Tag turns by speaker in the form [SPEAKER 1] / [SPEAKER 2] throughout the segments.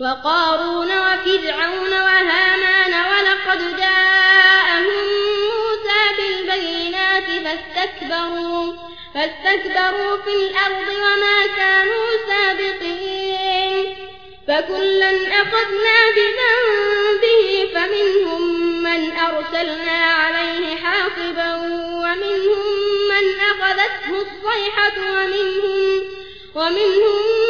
[SPEAKER 1] وقارون وفرعون وهامان ولقد جاءهم موسى بالبينات فاستكبروا, فاستكبروا في الأرض وما كانوا سابقين فكلا أخذنا بذنبه فمنهم من أرسلنا عليه حاصبا ومنهم من أخذته الصيحة ومنهم, ومنهم من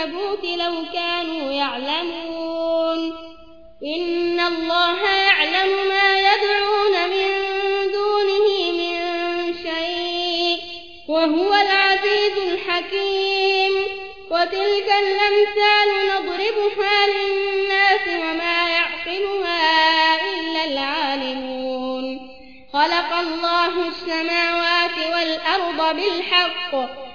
[SPEAKER 1] العنكبوت لو كانوا يعلمون. إن الله يعلم ما يدعون من دونه من شيء وهو العزيز الحكيم. وتلك الأمثال نضربها للناس وما يعقلها إلا العالمون. خلق الله السماوات والأرض بالحق